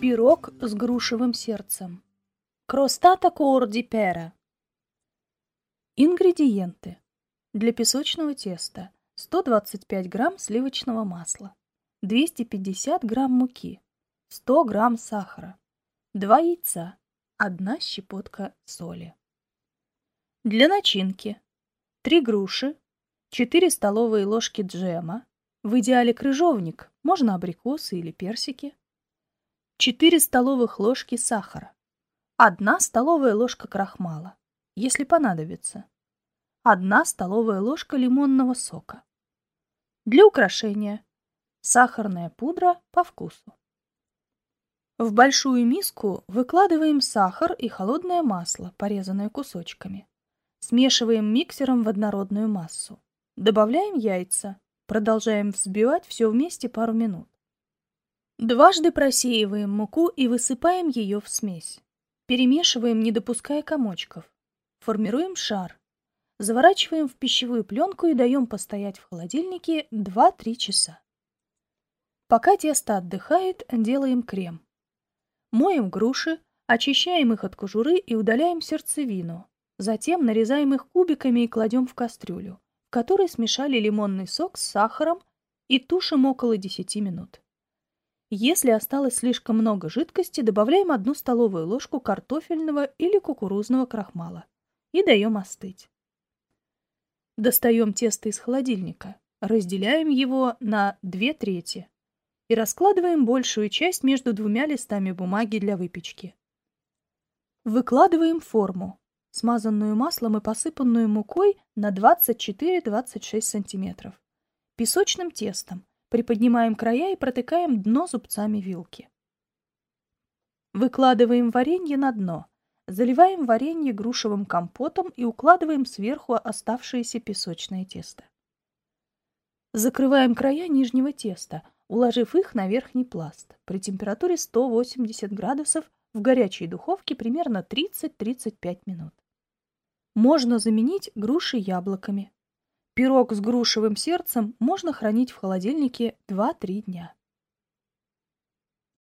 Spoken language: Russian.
Пирог с грушевым сердцем. Кростата куорди пера. Ингредиенты. Для песочного теста 125 грамм сливочного масла, 250 грамм муки, 100 грамм сахара, 2 яйца, 1 щепотка соли. Для начинки 3 груши, 4 столовые ложки джема, в идеале крыжовник, можно абрикосы или персики, 4 столовых ложки сахара, 1 столовая ложка крахмала, если понадобится, 1 столовая ложка лимонного сока. Для украшения сахарная пудра по вкусу. В большую миску выкладываем сахар и холодное масло, порезанное кусочками. Смешиваем миксером в однородную массу. Добавляем яйца. Продолжаем взбивать все вместе пару минут. Дважды просеиваем муку и высыпаем ее в смесь. Перемешиваем, не допуская комочков. Формируем шар. Заворачиваем в пищевую пленку и даем постоять в холодильнике 2-3 часа. Пока тесто отдыхает, делаем крем. Моем груши, очищаем их от кожуры и удаляем сердцевину. Затем нарезаем их кубиками и кладем в кастрюлю, в которой смешали лимонный сок с сахаром и тушим около 10 минут. Если осталось слишком много жидкости, добавляем одну столовую ложку картофельного или кукурузного крахмала и даем остыть. Достаем тесто из холодильника, разделяем его на две трети и раскладываем большую часть между двумя листами бумаги для выпечки. Выкладываем форму, смазанную маслом и посыпанную мукой на 24-26 см, песочным тестом, Приподнимаем края и протыкаем дно зубцами вилки. Выкладываем варенье на дно. Заливаем варенье грушевым компотом и укладываем сверху оставшееся песочное тесто. Закрываем края нижнего теста, уложив их на верхний пласт при температуре 180 градусов в горячей духовке примерно 30-35 минут. Можно заменить груши яблоками. Пирог с грушевым сердцем можно хранить в холодильнике 2-3 дня.